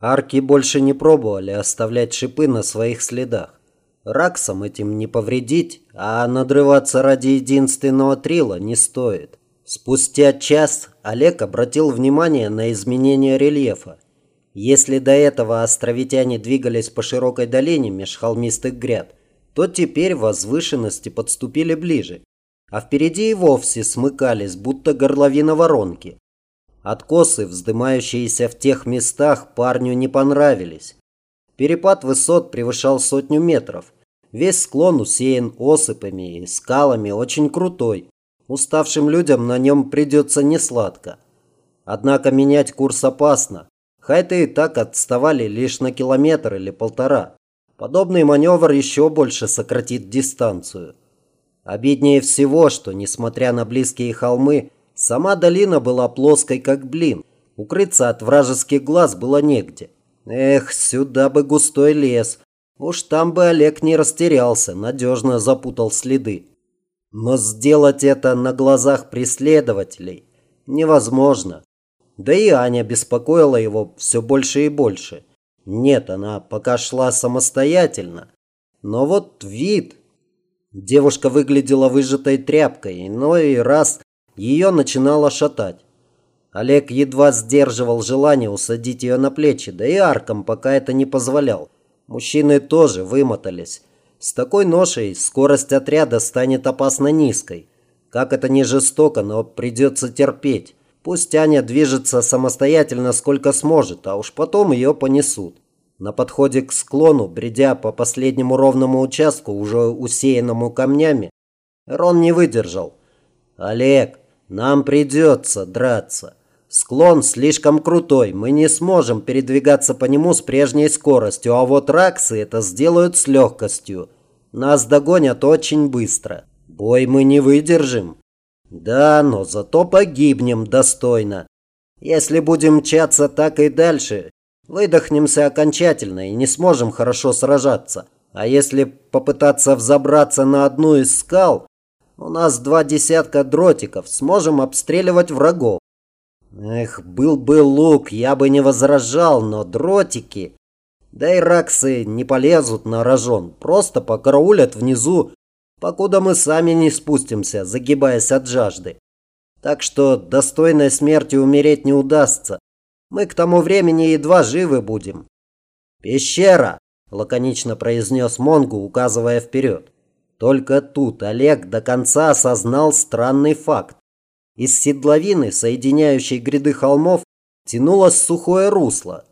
Арки больше не пробовали оставлять шипы на своих следах. Раксам этим не повредить, а надрываться ради единственного трила не стоит. Спустя час Олег обратил внимание на изменение рельефа. Если до этого островитяне двигались по широкой долине меж холмистых гряд, то теперь возвышенности подступили ближе, а впереди и вовсе смыкались, будто горловина воронки. Откосы, вздымающиеся в тех местах, парню не понравились. Перепад высот превышал сотню метров. Весь склон усеян осыпами и скалами, очень крутой. Уставшим людям на нем придется несладко. Однако менять курс опасно. Хайты и так отставали лишь на километр или полтора. Подобный маневр еще больше сократит дистанцию. Обиднее всего, что, несмотря на близкие холмы, Сама долина была плоской, как блин. Укрыться от вражеских глаз было негде. Эх, сюда бы густой лес. Уж там бы Олег не растерялся, надежно запутал следы. Но сделать это на глазах преследователей невозможно. Да и Аня беспокоила его все больше и больше. Нет, она пока шла самостоятельно. Но вот вид... Девушка выглядела выжатой тряпкой, но и раз ее начинало шатать. Олег едва сдерживал желание усадить ее на плечи, да и арком пока это не позволял. Мужчины тоже вымотались. С такой ношей скорость отряда станет опасно низкой. Как это не жестоко, но придется терпеть. Пусть Аня движется самостоятельно сколько сможет, а уж потом ее понесут. На подходе к склону, бредя по последнему ровному участку, уже усеянному камнями, Рон не выдержал. «Олег, нам придется драться. Склон слишком крутой, мы не сможем передвигаться по нему с прежней скоростью, а вот раксы это сделают с легкостью. Нас догонят очень быстро. Бой мы не выдержим. Да, но зато погибнем достойно. Если будем мчаться так и дальше, выдохнемся окончательно и не сможем хорошо сражаться. А если попытаться взобраться на одну из скал, у нас два десятка дротиков, сможем обстреливать врагов. Эх, был бы лук, я бы не возражал, но дротики... Да и раксы не полезут на рожон, просто покараулят внизу, покуда мы сами не спустимся, загибаясь от жажды. Так что достойной смерти умереть не удастся. Мы к тому времени едва живы будем. «Пещера!» – лаконично произнес Монгу, указывая вперед. Только тут Олег до конца осознал странный факт. Из седловины, соединяющей гряды холмов, тянулось сухое русло.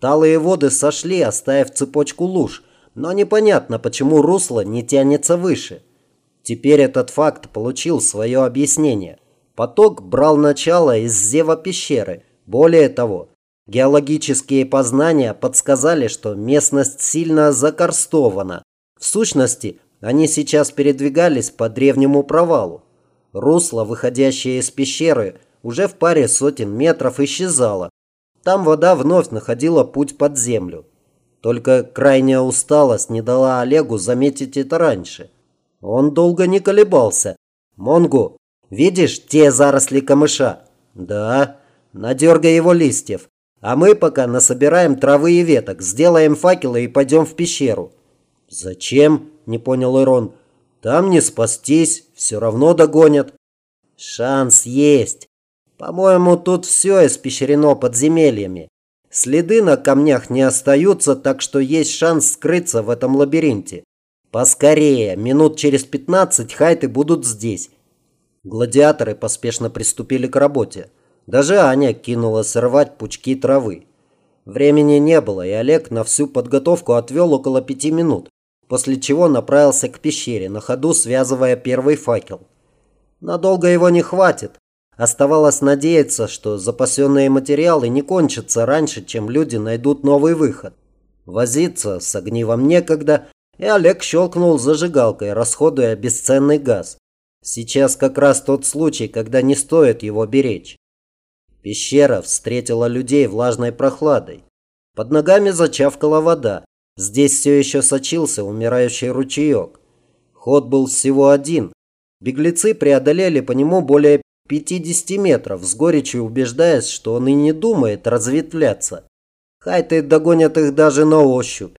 Талые воды сошли, оставив цепочку луж, но непонятно, почему русло не тянется выше. Теперь этот факт получил свое объяснение. Поток брал начало из зева пещеры. Более того, геологические познания подсказали, что местность сильно закарстована. В сущности, они сейчас передвигались по древнему провалу. Русло, выходящее из пещеры, уже в паре сотен метров исчезало. Там вода вновь находила путь под землю. Только крайняя усталость не дала Олегу заметить это раньше. Он долго не колебался. «Монгу, видишь те заросли камыша?» «Да». «Надергай его листьев. А мы пока насобираем травы и веток, сделаем факелы и пойдем в пещеру». «Зачем?» – не понял Ирон. «Там не спастись, все равно догонят». «Шанс есть. По-моему, тут все испещрено подземельями. Следы на камнях не остаются, так что есть шанс скрыться в этом лабиринте. Поскорее, минут через пятнадцать хайты будут здесь». Гладиаторы поспешно приступили к работе. Даже Аня кинулась рвать пучки травы. Времени не было, и Олег на всю подготовку отвел около пяти минут после чего направился к пещере, на ходу связывая первый факел. Надолго его не хватит. Оставалось надеяться, что запасенные материалы не кончатся раньше, чем люди найдут новый выход. Возиться с огнивом некогда, и Олег щелкнул зажигалкой, расходуя бесценный газ. Сейчас как раз тот случай, когда не стоит его беречь. Пещера встретила людей влажной прохладой. Под ногами зачавкала вода. Здесь все еще сочился умирающий ручеек. Ход был всего один. Беглецы преодолели по нему более 50 метров, с горечью убеждаясь, что он и не думает разветвляться. Хайты догонят их даже на ощупь.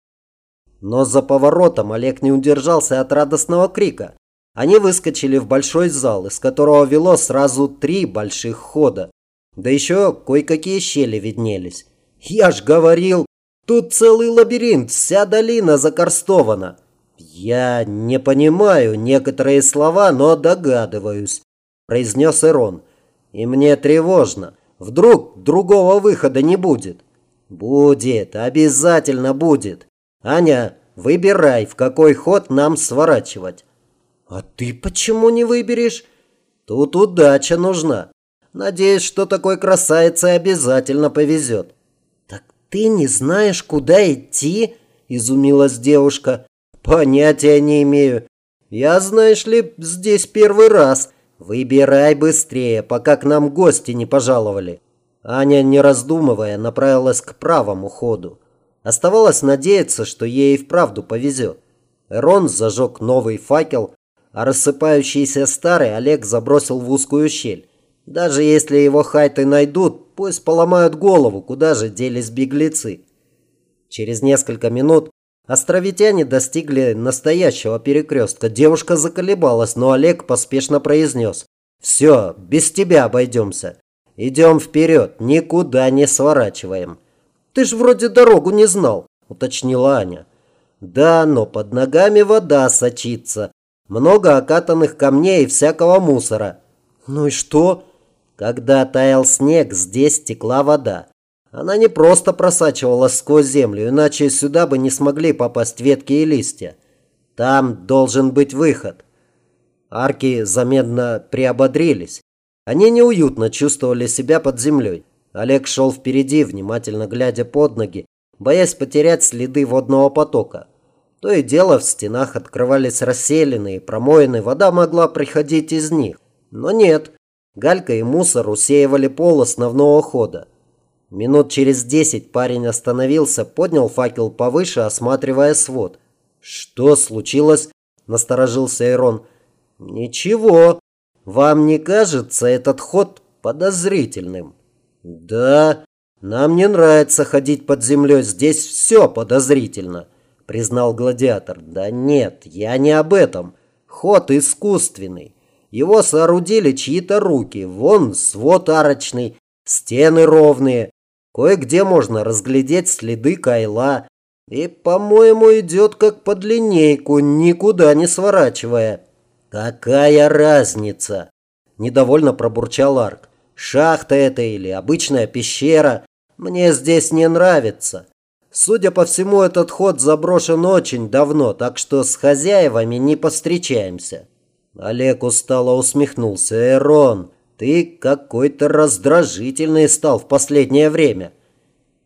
Но за поворотом Олег не удержался от радостного крика. Они выскочили в большой зал, из которого вело сразу три больших хода. Да еще кое-какие щели виднелись. Я ж говорил, тут целый лабиринт, вся долина закарстована. Я не понимаю некоторые слова, но догадываюсь, произнес Ирон. И мне тревожно. Вдруг другого выхода не будет. Будет, обязательно будет. Аня, выбирай, в какой ход нам сворачивать. А ты почему не выберешь? Тут удача нужна. Надеюсь, что такой красавице обязательно повезет. Ты не знаешь, куда идти? Изумилась девушка. Понятия не имею. Я, знаешь ли, здесь первый раз. Выбирай быстрее, пока к нам гости не пожаловали. Аня, не раздумывая, направилась к правому ходу. Оставалось надеяться, что ей вправду повезет. Рон зажег новый факел, а рассыпающийся старый Олег забросил в узкую щель. Даже если его хайты найдут, пусть поломают голову, куда же делись беглецы. Через несколько минут островитяне достигли настоящего перекрестка. Девушка заколебалась, но Олег поспешно произнес. «Все, без тебя обойдемся. Идем вперед, никуда не сворачиваем». «Ты ж вроде дорогу не знал», – уточнила Аня. «Да, но под ногами вода сочится. Много окатанных камней и всякого мусора». «Ну и что?» Когда таял снег, здесь текла вода. Она не просто просачивалась сквозь землю, иначе сюда бы не смогли попасть ветки и листья. Там должен быть выход. Арки заметно приободрились. Они неуютно чувствовали себя под землей. Олег шел впереди, внимательно глядя под ноги, боясь потерять следы водного потока. То и дело в стенах открывались расселенные, промоины, вода могла приходить из них. Но нет, галька и мусор усеивали пол основного хода. Минут через десять парень остановился, поднял факел повыше, осматривая свод. «Что случилось?» – насторожился Ирон. «Ничего. Вам не кажется этот ход подозрительным?» «Да, нам не нравится ходить под землей, здесь все подозрительно», – признал гладиатор. «Да нет, я не об этом. Ход искусственный. Его соорудили чьи-то руки. Вон свод арочный, стены ровные. Кое-где можно разглядеть следы кайла. И, по-моему, идет как под линейку, никуда не сворачивая». «Какая разница?» – недовольно пробурчал Арк. Шахта это или обычная пещера. Мне здесь не нравится. Судя по всему, этот ход заброшен очень давно, так что с хозяевами не повстречаемся. Олег устало усмехнулся. Эрон, ты какой-то раздражительный стал в последнее время.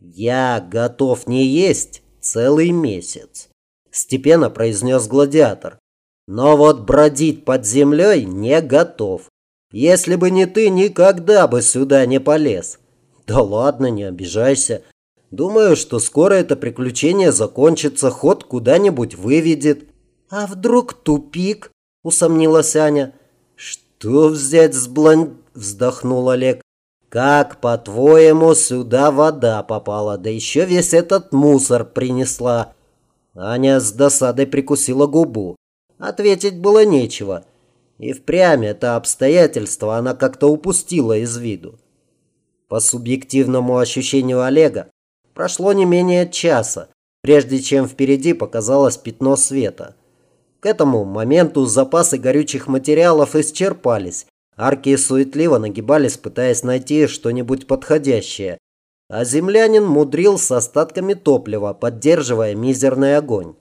Я готов не есть целый месяц, степенно произнес гладиатор. Но вот бродить под землей не готов. Если бы не ты, никогда бы сюда не полез. Да ладно, не обижайся. Думаю, что скоро это приключение закончится, ход куда-нибудь выведет. А вдруг тупик? Усомнилась Аня. Что взять с блон... Вздохнул Олег. Как, по-твоему, сюда вода попала, да еще весь этот мусор принесла? Аня с досадой прикусила губу. Ответить было нечего. И впрямь это обстоятельство она как-то упустила из виду. По субъективному ощущению Олега, прошло не менее часа, прежде чем впереди показалось пятно света. К этому моменту запасы горючих материалов исчерпались. Арки суетливо нагибались, пытаясь найти что-нибудь подходящее. А землянин мудрил с остатками топлива, поддерживая мизерный огонь.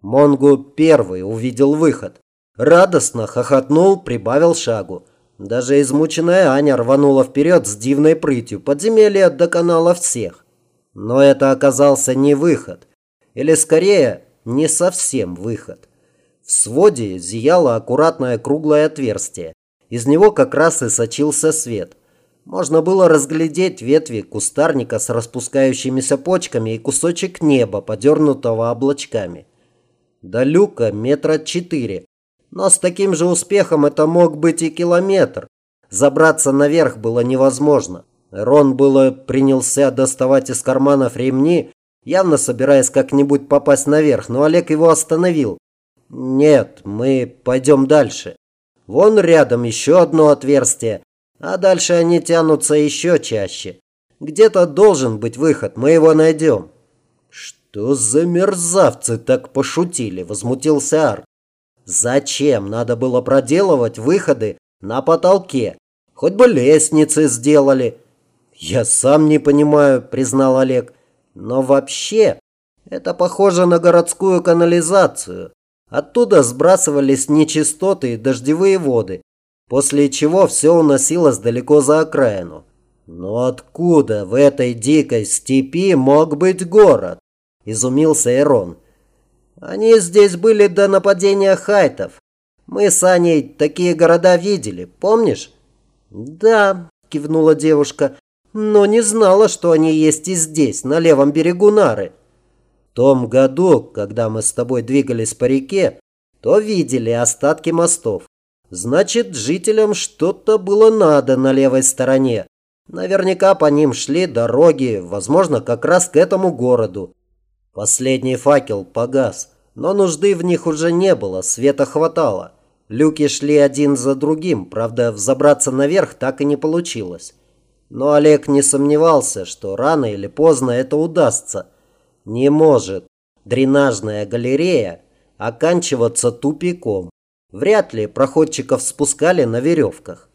Монгу первый увидел выход. Радостно хохотнул, прибавил шагу. Даже измученная Аня рванула вперед с дивной прытью. Подземелье доконало всех. Но это оказался не выход. Или скорее, не совсем выход. В своде зияло аккуратное круглое отверстие. Из него как раз и сочился свет. Можно было разглядеть ветви кустарника с распускающимися почками и кусочек неба, подернутого облачками. До люка метра четыре, но с таким же успехом это мог быть и километр. Забраться наверх было невозможно. Рон было принялся доставать из карманов ремни, явно собираясь как-нибудь попасть наверх, но Олег его остановил. «Нет, мы пойдем дальше. Вон рядом еще одно отверстие, а дальше они тянутся еще чаще. Где-то должен быть выход, мы его найдем». «Что за мерзавцы так пошутили?» – возмутился Арк. «Зачем надо было проделывать выходы на потолке? Хоть бы лестницы сделали». «Я сам не понимаю», – признал Олег. «Но вообще, это похоже на городскую канализацию. Оттуда сбрасывались нечистоты и дождевые воды, после чего все уносилось далеко за окраину. Но откуда в этой дикой степи мог быть город? – изумился Эрон. «Они здесь были до нападения хайтов. Мы с Аней такие города видели, помнишь?» «Да», – кивнула девушка, – «но не знала, что они есть и здесь, на левом берегу Нары». «В том году, когда мы с тобой двигались по реке, то видели остатки мостов. Значит, жителям что-то было надо на левой стороне. Наверняка по ним шли дороги, возможно, как раз к этому городу. Последний факел погас, но нужды в них уже не было, света хватало. Люки шли один за другим, правда, взобраться наверх так и не получилось. Но Олег не сомневался, что рано или поздно это удастся. Не может дренажная галерея оканчиваться тупиком. Вряд ли проходчиков спускали на веревках.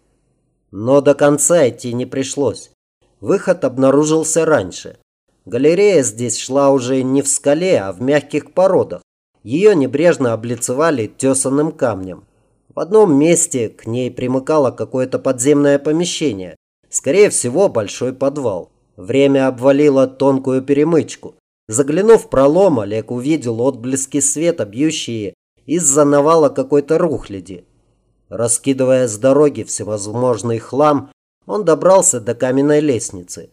Но до конца идти не пришлось. Выход обнаружился раньше. Галерея здесь шла уже не в скале, а в мягких породах. Ее небрежно облицевали тесанным камнем. В одном месте к ней примыкало какое-то подземное помещение. Скорее всего, большой подвал. Время обвалило тонкую перемычку. Заглянув в пролом, Олег увидел отблески света, бьющие из-за навала какой-то рухляди. Раскидывая с дороги всевозможный хлам, он добрался до каменной лестницы.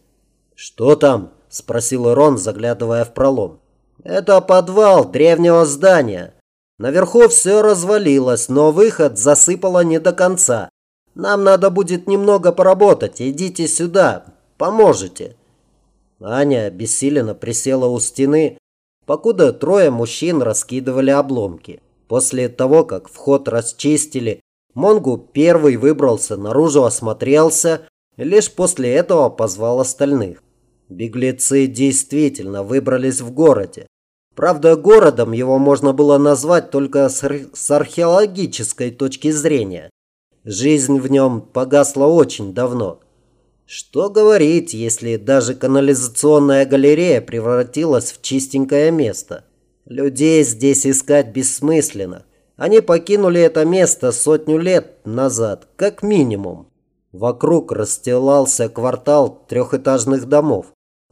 «Что там?» – спросил Рон, заглядывая в пролом. «Это подвал древнего здания. Наверху все развалилось, но выход засыпало не до конца. Нам надо будет немного поработать. Идите сюда, поможете». Аня обессиленно присела у стены, покуда трое мужчин раскидывали обломки. После того, как вход расчистили, Монгу первый выбрался наружу, осмотрелся, лишь после этого позвал остальных. Беглецы действительно выбрались в городе. Правда, городом его можно было назвать только с археологической точки зрения. Жизнь в нем погасла очень давно. Что говорить, если даже канализационная галерея превратилась в чистенькое место? Людей здесь искать бессмысленно. Они покинули это место сотню лет назад, как минимум. Вокруг расстилался квартал трехэтажных домов.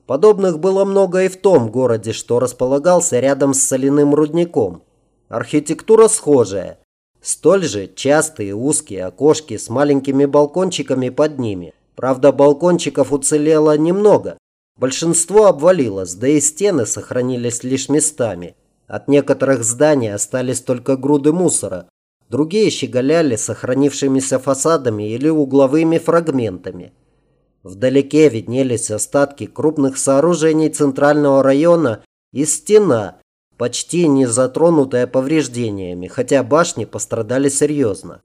Подобных было много и в том городе, что располагался рядом с соляным рудником. Архитектура схожая. Столь же частые узкие окошки с маленькими балкончиками под ними. Правда, балкончиков уцелело немного. Большинство обвалилось, да и стены сохранились лишь местами. От некоторых зданий остались только груды мусора. Другие щеголяли сохранившимися фасадами или угловыми фрагментами. Вдалеке виднелись остатки крупных сооружений центрального района и стена, почти не затронутая повреждениями, хотя башни пострадали серьезно.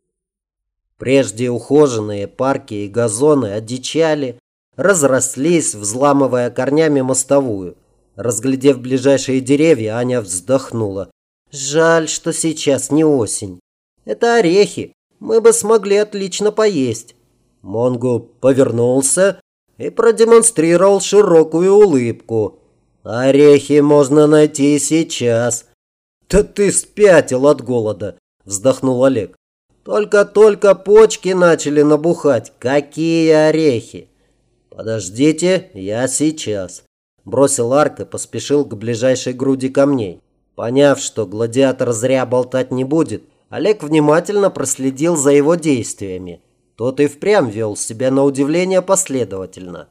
Прежде ухоженные парки и газоны одичали, разрослись, взламывая корнями мостовую. Разглядев ближайшие деревья, Аня вздохнула. «Жаль, что сейчас не осень. Это орехи. Мы бы смогли отлично поесть». Монгу повернулся и продемонстрировал широкую улыбку. «Орехи можно найти сейчас». «Да ты спятил от голода», – вздохнул Олег. «Только-только почки начали набухать. Какие орехи?» «Подождите, я сейчас», – бросил Арк и поспешил к ближайшей груди камней. Поняв, что гладиатор зря болтать не будет, Олег внимательно проследил за его действиями. Тот и впрямь вел себя на удивление последовательно.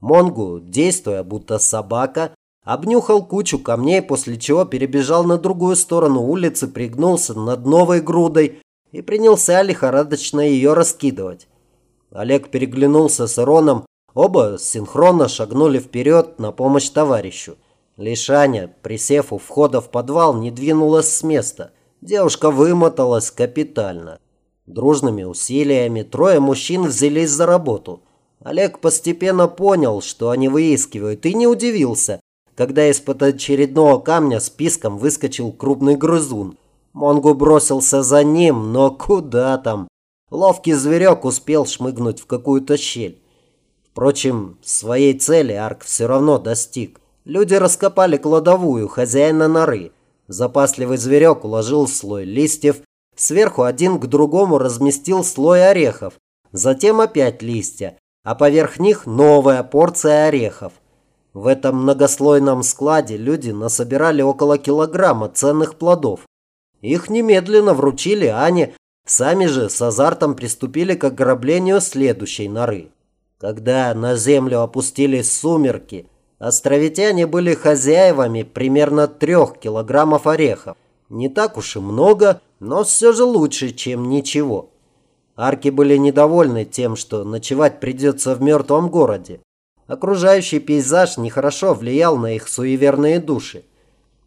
Монгу, действуя будто собака, обнюхал кучу камней, после чего перебежал на другую сторону улицы, пригнулся над новой грудой и принялся лихорадочно ее раскидывать. Олег переглянулся с Роном, Оба синхронно шагнули вперед на помощь товарищу. Лишь Аня, присев у входа в подвал, не двинулась с места. Девушка вымоталась капитально. Дружными усилиями трое мужчин взялись за работу. Олег постепенно понял, что они выискивают, и не удивился, когда из-под очередного камня с писком выскочил крупный грызун. Монгу бросился за ним, но куда там? Ловкий зверек успел шмыгнуть в какую-то щель. Впрочем, своей цели Арк все равно достиг. Люди раскопали кладовую хозяина норы. Запасливый зверек уложил слой листьев, сверху один к другому разместил слой орехов, затем опять листья, а поверх них новая порция орехов. В этом многослойном складе люди насобирали около килограмма ценных плодов. Их немедленно вручили Ане, сами же с азартом приступили к ограблению следующей норы. Когда на землю опустились сумерки – Островитяне были хозяевами примерно трех килограммов орехов. Не так уж и много, но все же лучше, чем ничего. Арки были недовольны тем, что ночевать придется в мертвом городе. Окружающий пейзаж нехорошо влиял на их суеверные души.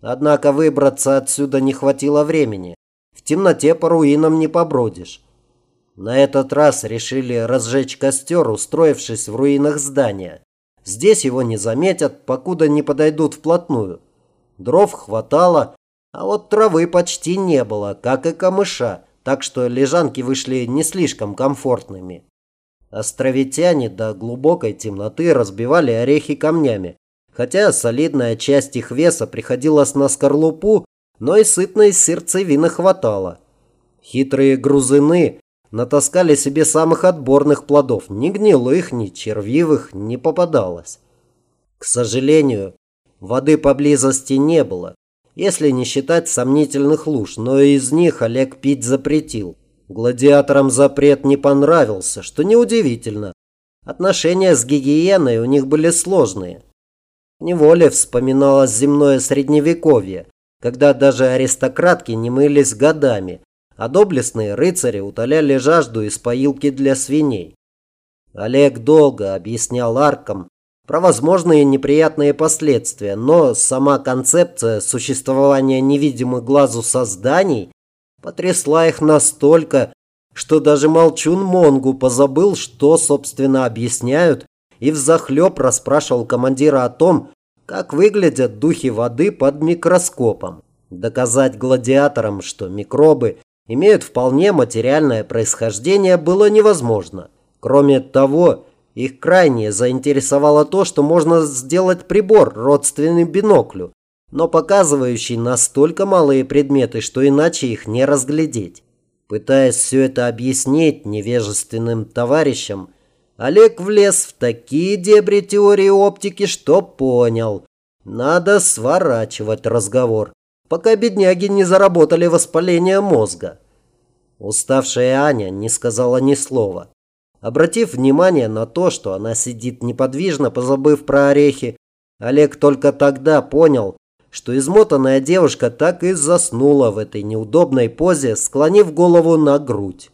Однако выбраться отсюда не хватило времени. В темноте по руинам не побродишь. На этот раз решили разжечь костер, устроившись в руинах здания. Здесь его не заметят, покуда не подойдут вплотную. Дров хватало, а вот травы почти не было, как и камыша, так что лежанки вышли не слишком комфортными. Островитяне до глубокой темноты разбивали орехи камнями, хотя солидная часть их веса приходилась на скорлупу, но и сытной сердцевины хватало. Хитрые грузыны натаскали себе самых отборных плодов. Ни гнилых, ни червивых не попадалось. К сожалению, воды поблизости не было, если не считать сомнительных луж, но из них Олег пить запретил. Гладиаторам запрет не понравился, что неудивительно. Отношения с гигиеной у них были сложные. Неволе вспоминалось земное средневековье, когда даже аристократки не мылись годами, а доблестные рыцари утоляли жажду из поилки для свиней. Олег долго объяснял аркам про возможные неприятные последствия, но сама концепция существования невидимых глазу созданий потрясла их настолько, что даже молчун Монгу позабыл, что, собственно, объясняют, и взахлеб расспрашивал командира о том, как выглядят духи воды под микроскопом. Доказать гладиаторам, что микробы имеют вполне материальное происхождение, было невозможно. Кроме того, их крайне заинтересовало то, что можно сделать прибор, родственный биноклю, но показывающий настолько малые предметы, что иначе их не разглядеть. Пытаясь все это объяснить невежественным товарищам, Олег влез в такие дебри теории оптики, что понял. Надо сворачивать разговор пока бедняги не заработали воспаление мозга. Уставшая Аня не сказала ни слова. Обратив внимание на то, что она сидит неподвижно, позабыв про орехи, Олег только тогда понял, что измотанная девушка так и заснула в этой неудобной позе, склонив голову на грудь.